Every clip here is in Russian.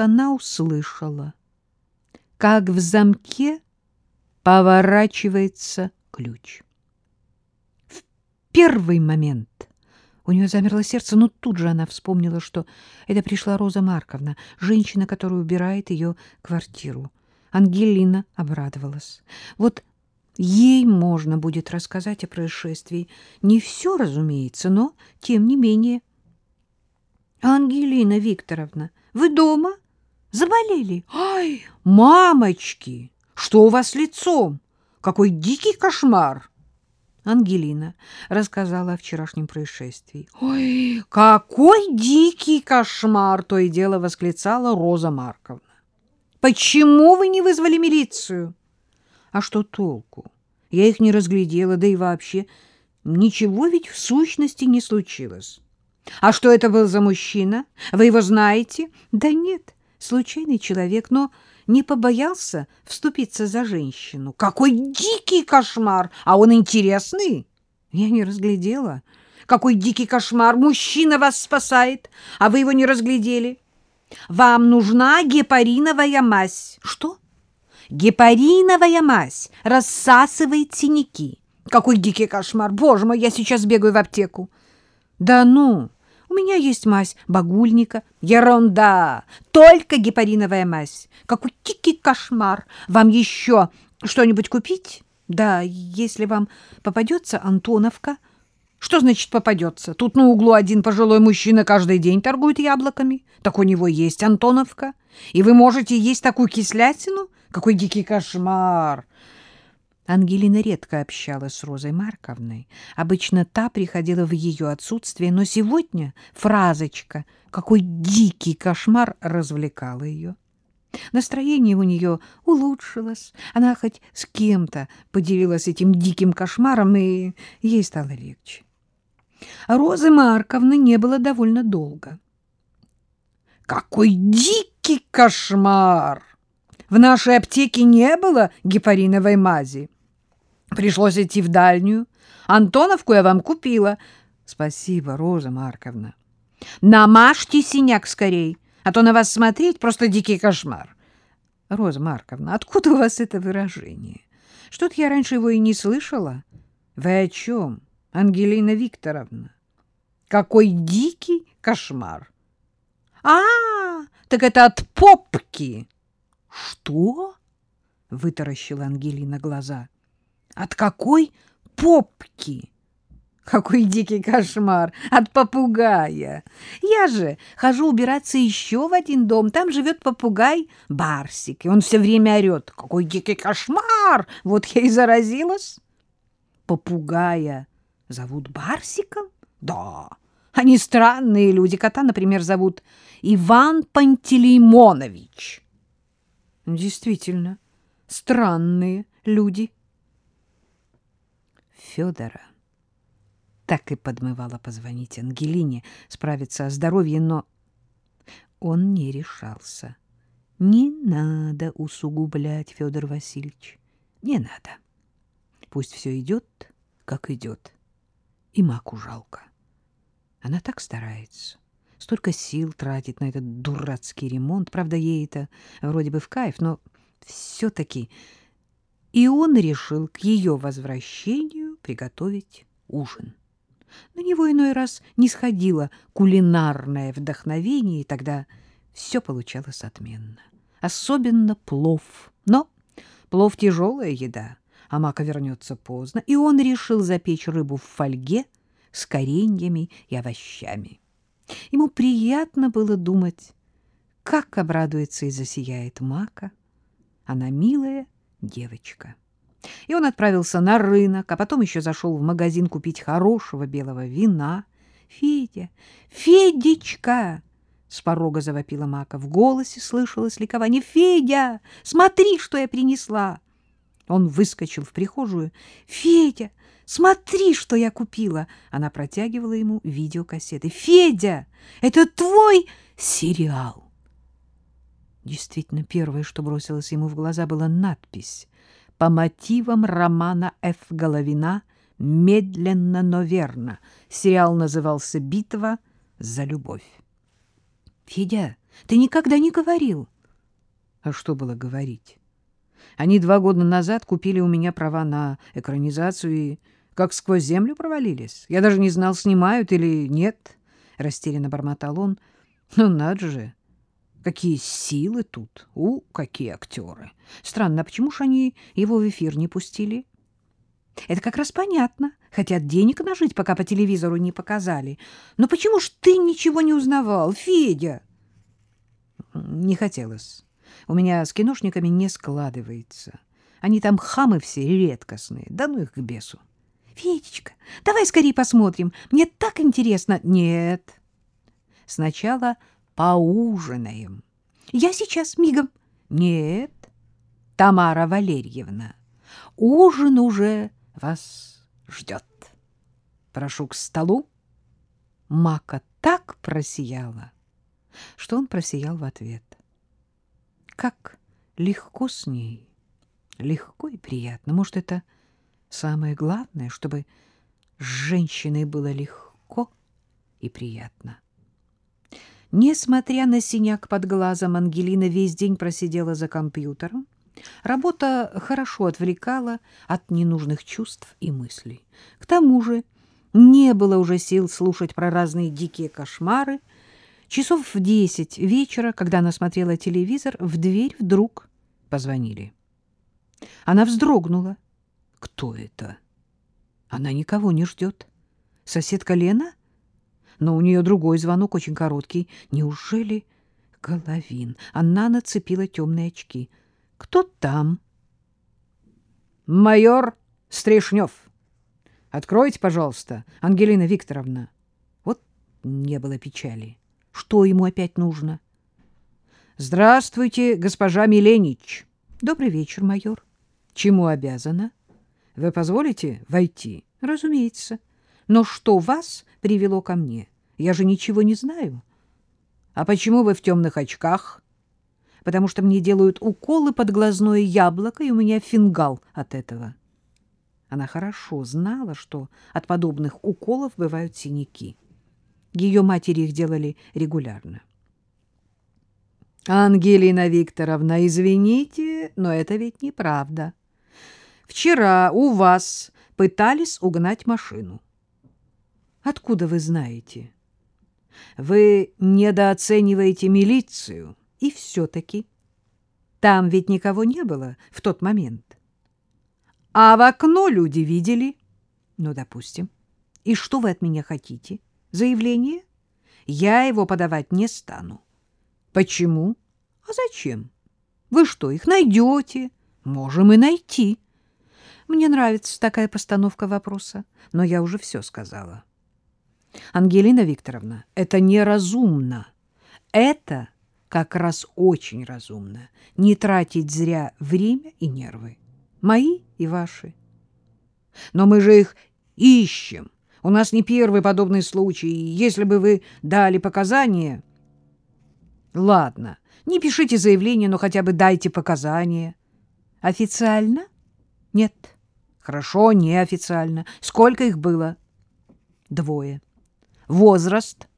она услышала, как в замке поворачивается ключ. В первый момент у нее замерло сердце, но тут же она вспомнила, что это пришла Роза Марковна, женщина, которая убирает ее квартиру. Ангелина обрадовалась. Вот ей можно будет рассказать о происшествии. Не все, разумеется, но тем не менее. Ангелина Викторовна, вы дома? Заболели? Ай, мамочки, что у вас лицом? Какой дикий кошмар! Ангелина рассказала о вчерашнем происшествии. «Ой, какой дикий кошмар!» — то и дело восклицала Роза Марковна. «Почему вы не вызвали милицию?» «А что толку? Я их не разглядела, да и вообще ничего ведь в сущности не случилось». «А что это был за мужчина? Вы его знаете?» «Да нет, случайный человек, но...» не побоялся вступиться за женщину. Какой дикий кошмар! А он интересный? Я не разглядела. Какой дикий кошмар! Мужчина вас спасает, а вы его не разглядели. Вам нужна гепариновая мазь. Что? Гепариновая мазь рассасывает синяки. Какой дикий кошмар! Боже мой, я сейчас бегаю в аптеку. Да ну! Меня есть мазь багульника. Ерунда! Только гепариновая мазь. Какой дикий кошмар! Вам еще что-нибудь купить? Да, если вам попадется Антоновка. Что значит попадется? Тут на углу один пожилой мужчина каждый день торгует яблоками. Так у него есть Антоновка. И вы можете есть такую кислятину? Какой дикий кошмар! Ангелина редко общалась с Розой Марковной. Обычно та приходила в ее отсутствие, но сегодня фразочка «Какой дикий кошмар!» развлекала ее. Настроение у нее улучшилось. Она хоть с кем-то поделилась этим диким кошмаром, и ей стало легче. Розы Марковны не было довольно долго. «Какой дикий кошмар! В нашей аптеке не было гепариновой мази!» Пришлось идти в дальнюю. Антоновку я вам купила. Спасибо, Роза Марковна. Намажьте синяк скорей, а то на вас смотреть просто дикий кошмар. Роза Марковна, откуда у вас это выражение? Что-то я раньше его и не слышала. Вы о чем, Ангелина Викторовна? Какой дикий кошмар! А, так это от попки. Что? Вытаращила Ангелина глаза. От какой попки? Какой дикий кошмар! От попугая! Я же хожу убираться еще в один дом. Там живет попугай Барсик, и он все время орет. Какой дикий кошмар! Вот я и заразилась. Попугая зовут Барсиком? Да, они странные люди. Кота, например, зовут Иван Пантелеймонович. Действительно, странные люди. Федора. Так и подмывала позвонить Ангелине, справиться о здоровье, но он не решался. Не надо усугублять, Федор Васильевич, не надо. Пусть все идет, как идет. И Маку жалко. Она так старается. Столько сил тратит на этот дурацкий ремонт. Правда, ей это вроде бы в кайф, но все-таки... И он решил к ее возвращению приготовить ужин. На него иной раз не сходило кулинарное вдохновение, и тогда все получалось отменно. Особенно плов. Но плов — тяжелая еда, а Мака вернется поздно, и он решил запечь рыбу в фольге с кореньями и овощами. Ему приятно было думать, как обрадуется и засияет Мака. Она милая девочка. И он отправился на рынок, а потом еще зашел в магазин купить хорошего белого вина. «Федя! Федечка!» С порога завопила Мака. В голосе слышалось ликование. «Федя! Смотри, что я принесла!» Он выскочил в прихожую. «Федя! Смотри, что я купила!» Она протягивала ему видеокассеты. «Федя! Это твой сериал!» Действительно, первое, что бросилось ему в глаза, была надпись по мотивам романа Ф. Головина «Медленно, но верно». Сериал назывался «Битва за любовь». — Федя, Ты никогда не говорил. А что было говорить? Они два года назад купили у меня права на экранизацию и как сквозь землю провалились. Я даже не знал, снимают или нет, — растерянно бормотал он. Ну, надо же, какие силы тут, у, какие актеры. Странно, а почему же они его в эфир не пустили? Это как раз понятно. Хотят денег нажить, пока по телевизору не показали. Но почему ж ты ничего не узнавал, Федя? Не хотелось. У меня с киношниками не складывается. Они там хамы все редкостные. Да ну их к бесу. Федечка, давай скорее посмотрим. Мне так интересно. Нет. Сначала поужинаем. Я сейчас мигом. Нет. Тамара Валерьевна, ужин уже вас ждет. Прошу к столу. Мака так просияла, что он просиял в ответ. Как легко с ней, легко и приятно. Может, это Самое главное, чтобы с женщиной было легко и приятно. Несмотря на синяк под глазом, Ангелина весь день просидела за компьютером. Работа хорошо отвлекала от ненужных чувств и мыслей. К тому же не было уже сил слушать про разные дикие кошмары. Часов в десять вечера, когда она смотрела телевизор, в дверь вдруг позвонили. Она вздрогнула. Кто это? Она никого не ждет. Соседка Лена? Но у нее другой звонок, очень короткий. Неужели Головин? Она нацепила темные очки. Кто там? Майор Стрешнев. Откройте, пожалуйста, Ангелина Викторовна. Вот не было печали. Что ему опять нужно? Здравствуйте, госпожа Миленич. Добрый вечер, майор. Чему обязана? Вы позволите войти? Разумеется. Но что вас привело ко мне? Я же ничего не знаю. А почему вы в темных очках? Потому что мне делают уколы под глазное яблоко, и у меня фингал от этого. Она хорошо знала, что от подобных уколов бывают синяки. Ее матери их делали регулярно. Ангелина Викторовна, извините, но это ведь неправда. Вчера у вас пытались угнать машину. Откуда вы знаете? Вы недооцениваете милицию. И все-таки. Там ведь никого не было в тот момент. А в окно люди видели. Ну, допустим. И что вы от меня хотите? Заявление? Я его подавать не стану. Почему? А зачем? Вы что, их найдете? Можем и найти. Мне нравится такая постановка вопроса, но я уже все сказала. Ангелина Викторовна, это неразумно. Это как раз очень разумно. Не тратить зря время и нервы. Мои и ваши. Но мы же их ищем. У нас не первый подобный случай. Если бы вы дали показания... Ладно, не пишите заявление, но хотя бы дайте показания. Официально? Нет. Хорошо, неофициально. Сколько их было? Двое. Возраст?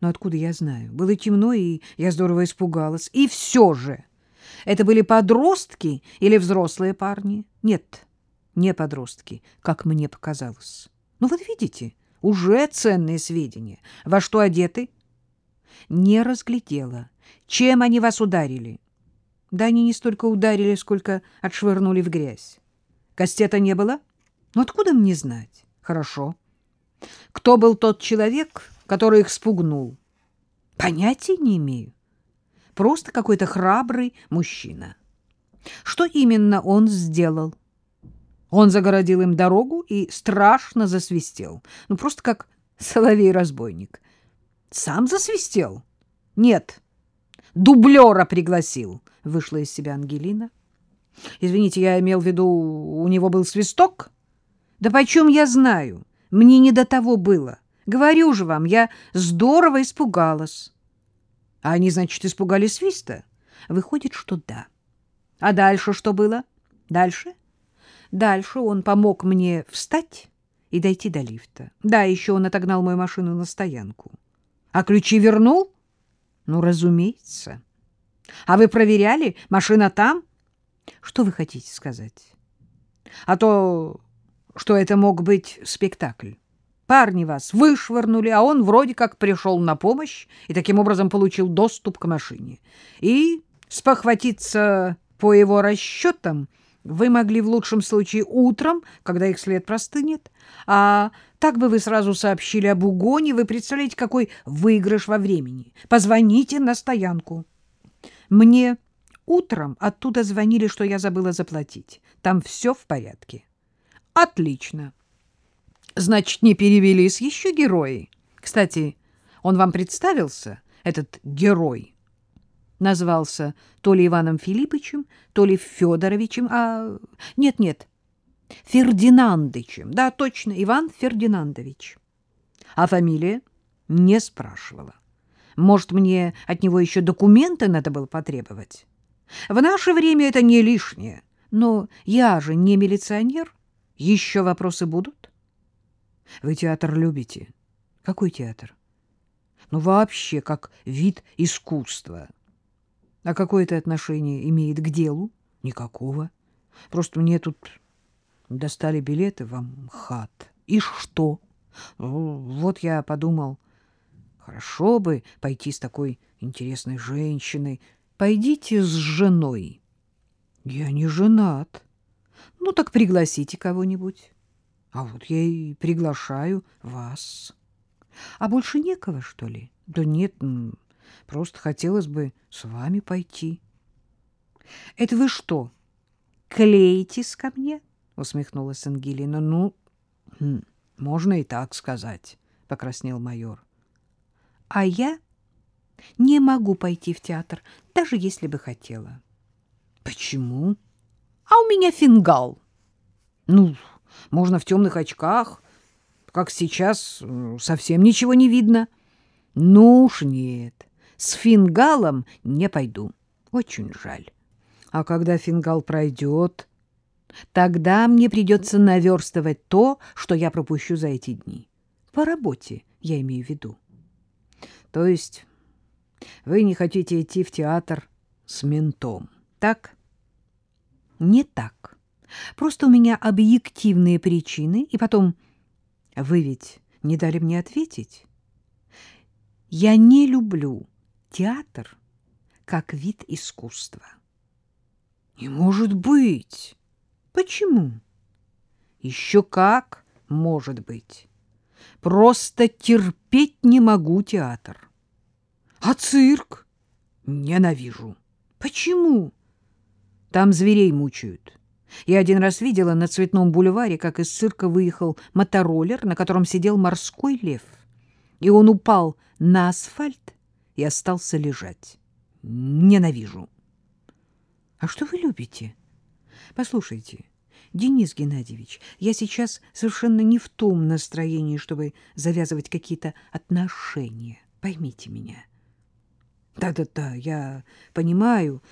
Но откуда я знаю? Было темно, и я здорово испугалась. И все же. Это были подростки или взрослые парни? Нет, не подростки, как мне показалось. Ну вот видите, уже ценные сведения. Во что одеты? Не разглядела. Чем они вас ударили? Да они не столько ударили, сколько отшвырнули в грязь. Кастета не было? Ну, откуда мне знать? Хорошо. Кто был тот человек, который их спугнул? Понятия не имею. Просто какой-то храбрый мужчина. Что именно он сделал? Он загородил им дорогу и страшно засвистел. Ну, просто как соловей-разбойник. Сам засвистел? Нет. Дублера пригласил, вышла из себя Ангелина. Извините, я имел в виду, у него был свисток? Да почем я знаю? Мне не до того было. Говорю же вам, я здорово испугалась. А они, значит, испугались свиста? Выходит, что да. А дальше что было? Дальше? Дальше он помог мне встать и дойти до лифта. Да, еще он отогнал мою машину на стоянку. А ключи вернул? Ну, разумеется. А вы проверяли? Машина там? Что вы хотите сказать? А то, что это мог быть спектакль. Парни вас вышвырнули, а он вроде как пришел на помощь и таким образом получил доступ к машине. И спохватиться по его расчетам вы могли в лучшем случае утром, когда их след простынет, а так бы вы сразу сообщили об угоне, вы представляете, какой выигрыш во времени. Позвоните на стоянку. Мне утром оттуда звонили, что я забыла заплатить. Там все в порядке. Отлично. Значит, не перевелись еще герои. Кстати, он вам представился, этот герой? Назвался то ли Иваном Филипповичем, то ли Федоровичем, а... Нет-нет, Фердинандычем. Да, точно, Иван Фердинандович. А фамилия? Не спрашивала. Может, мне от него еще документы надо было потребовать? В наше время это не лишнее. Но я же не милиционер. Еще вопросы будут? Вы театр любите? Какой театр? Ну, вообще, как вид искусства. А какое это отношение имеет к делу? Никакого. Просто мне тут достали билеты в Амхат. И что? Ну, вот я подумал, хорошо бы пойти с такой интересной женщиной. Пойдите с женой. Я не женат. Ну, так пригласите кого-нибудь. А вот я и приглашаю вас. А больше некого, что ли? Да нет, просто хотелось бы с вами пойти. Это вы что, клеитесь ко мне? Усмехнулась Ангелина. Ну, хм, можно и так сказать, покраснел майор. А я не могу пойти в театр, даже если бы хотела. Почему? А у меня фингал. Ну, можно в темных очках, как сейчас, совсем ничего не видно. Ну уж нет, с фингалом не пойду. Очень жаль. А когда фингал пройдет, тогда мне придется наверстывать то, что я пропущу за эти дни. По работе, я имею в виду. То есть вы не хотите идти в театр с ментом, так? Не так. Просто у меня объективные причины, и потом... Вы ведь не дали мне ответить? Я не люблю театр как вид искусства. Не может быть. Почему? Еще как может быть. Просто терпеть не могу театр. А цирк? Ненавижу. Почему? Там зверей мучают. Я один раз видела на Цветном бульваре, как из цирка выехал мотороллер, на котором сидел морской лев. И он упал на асфальт и остался лежать. Ненавижу. А что вы любите? Послушайте, Денис Геннадьевич, я сейчас совершенно не в том настроении, чтобы завязывать какие-то отношения. Поймите меня. Да-да-да, я понимаю,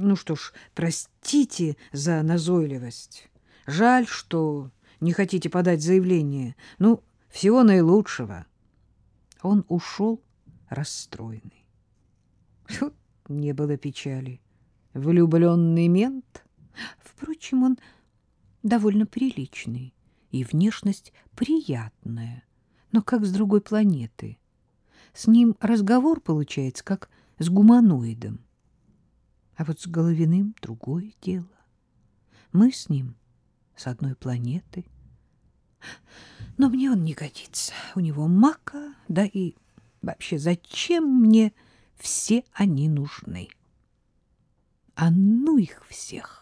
ну что ж, простите за назойливость. Жаль, что не хотите подать заявление. Ну, всего наилучшего. Он ушел расстроенный. Тут не было печали. Влюбленный мент. Впрочем, он довольно приличный, и внешность приятная, но как с другой планеты. С ним разговор получается, как с гуманоидом. А вот с Головиным другое дело. Мы с ним с одной планеты. Но мне он не годится. У него мака, да и вообще зачем мне все они нужны? А ну их всех!